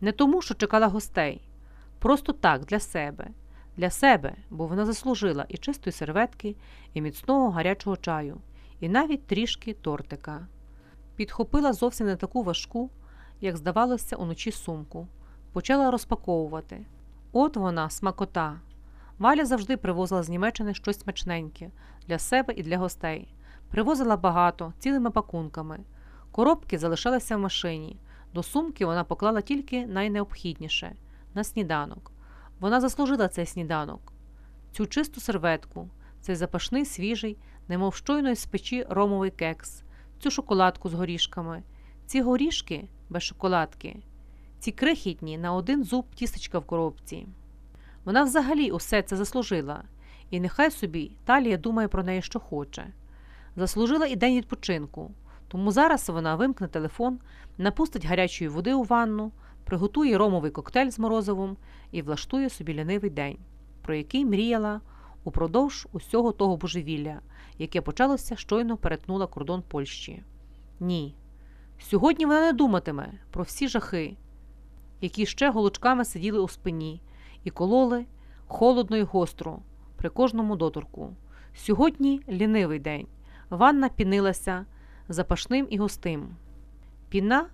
Не тому, що чекала гостей, просто так, для себе. Для себе, бо вона заслужила і чистої серветки, і міцного гарячого чаю, і навіть трішки тортика. Підхопила зовсім не таку важку, як здавалося, уночі сумку, почала розпаковувати. От вона, смакота. Валя завжди привозила з Німеччини щось смачненьке для себе і для гостей. Привозила багато, цілими пакунками. Коробки залишалися в машині. До сумки вона поклала тільки найнеобхідніше на сніданок. Вона заслужила цей сніданок, цю чисту серветку, цей запашний свіжий, немов щойно із печі ромовий кекс, цю шоколадку з горішками, ці горішки без шоколадки, ці крихітні на один зуб тістечка в коробці. Вона взагалі усе це заслужила, і нехай собі Талія думає про неї, що хоче. Заслужила і день відпочинку, тому зараз вона вимкне телефон, напустить гарячої води у ванну, приготує ромовий коктейль з морозивом і влаштує собі лінивий день, про який мріяла упродовж усього того божевілля, яке почалося щойно перетнула кордон Польщі. Ні. Сьогодні вона не думатиме про всі жахи, які ще голочками сиділи у спині і кололи холодно й гостро при кожному доторку. Сьогодні лінивий день. Ванна пінилася запашним і густим. Піна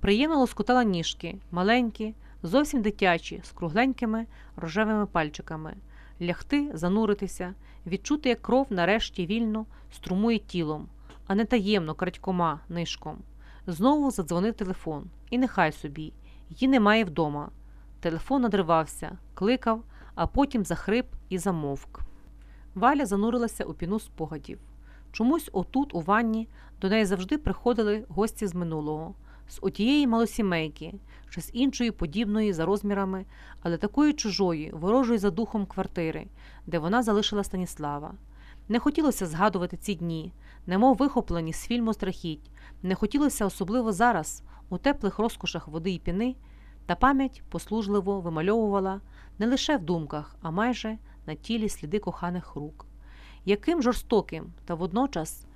приємно лоскотала ніжки, маленькі, зовсім дитячі, з кругленькими рожевими пальчиками, лягти, зануритися, відчути, як кров нарешті вільно струмує тілом, а не таємно крадькома нишком. Знову задзвонив телефон, і нехай собі, її немає вдома. Телефон надривався, кликав, а потім захрип і замовк. Валя занурилася у піну спогадів. Чомусь отут, у ванні, до неї завжди приходили гості з минулого, з отієї малосімейки, чи з іншої подібної за розмірами, але такої чужої, ворожої за духом квартири, де вона залишила Станіслава. Не хотілося згадувати ці дні, немов вихоплені з фільму страхіть, не хотілося особливо зараз, у теплих розкошах води і піни, та пам'ять послужливо вимальовувала не лише в думках, а майже на тілі сліди коханих рук. Яким жорстоким та водночас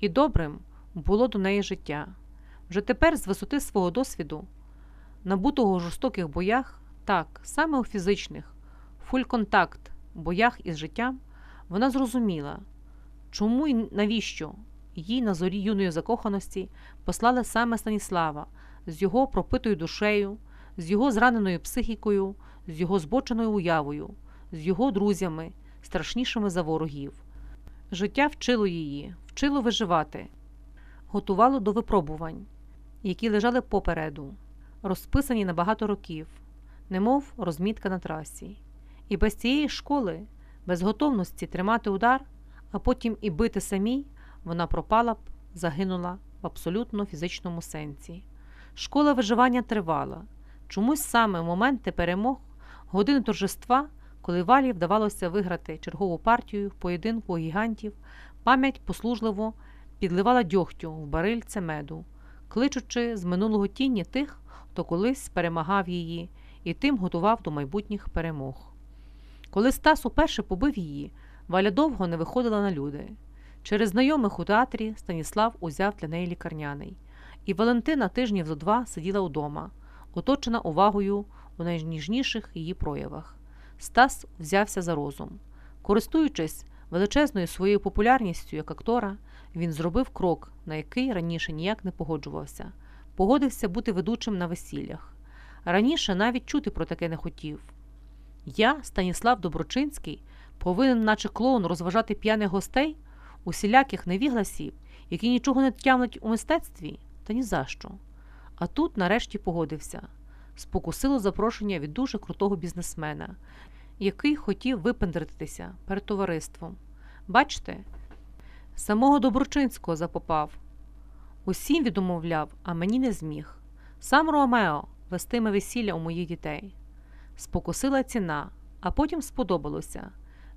і добрим було до неї життя. Вже тепер, з висоти свого досвіду, набутого у жорстоких боях, так, саме у фізичних, фульконтакт боях із життям, вона зрозуміла, чому і навіщо їй на зорі юної закоханості послали саме Станіслава з його пропитою душею, з його зраненою психікою, з його збоченою уявою, з його друзями, страшнішими за ворогів. Життя вчило її, вчило виживати, готувало до випробувань, які лежали попереду, розписані на багато років, немов розмітка на трасі. І без цієї школи, без готовності тримати удар, а потім і бити самій, вона пропала б, загинула в абсолютно фізичному сенсі. Школа виживання тривала. Чомусь саме в моменти перемог, години торжества, коли валі вдавалося виграти чергову партію в поєдинку гігантів, пам'ять послужливо підливала дьогтю в барильце меду, кличучи з минулого тіні тих, хто колись перемагав її, і тим готував до майбутніх перемог. Коли Стас уперше побив її, Валя довго не виходила на люди. Через знайомих у театрі Станіслав узяв для неї лікарняний, і Валентина тижнів зо два сиділа вдома, оточена увагою у найніжніших її проявах. Стас взявся за розум. Користуючись величезною своєю популярністю як актора, він зробив крок, на який раніше ніяк не погоджувався, погодився бути ведучим на весіллях. Раніше навіть чути про таке не хотів. Я, Станіслав Доброчинський, повинен, наче клоун, розважати п'яних гостей, усіляких невігласів, які нічого не тямлять у мистецтві, та ні за що. А тут, нарешті, погодився спокусило запрошення від дуже крутого бізнесмена, який хотів випендритися перед товариством. Бачите, самого Доброчинського запопав. Усім відмовляв, а мені не зміг. Сам Ромео вестиме весілля у моїх дітей. Спокусила ціна, а потім сподобалося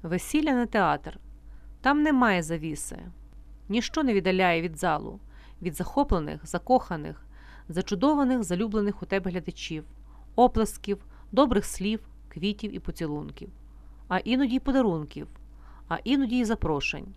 весілля не театр. Там немає завіси, ніщо не віддаляє від залу, від захоплених, закоханих, зачудованих, залюблених у тебе глядачів, оплесків, добрих слів, квітів і поцілунків, а іноді й подарунків, а іноді й запрошень.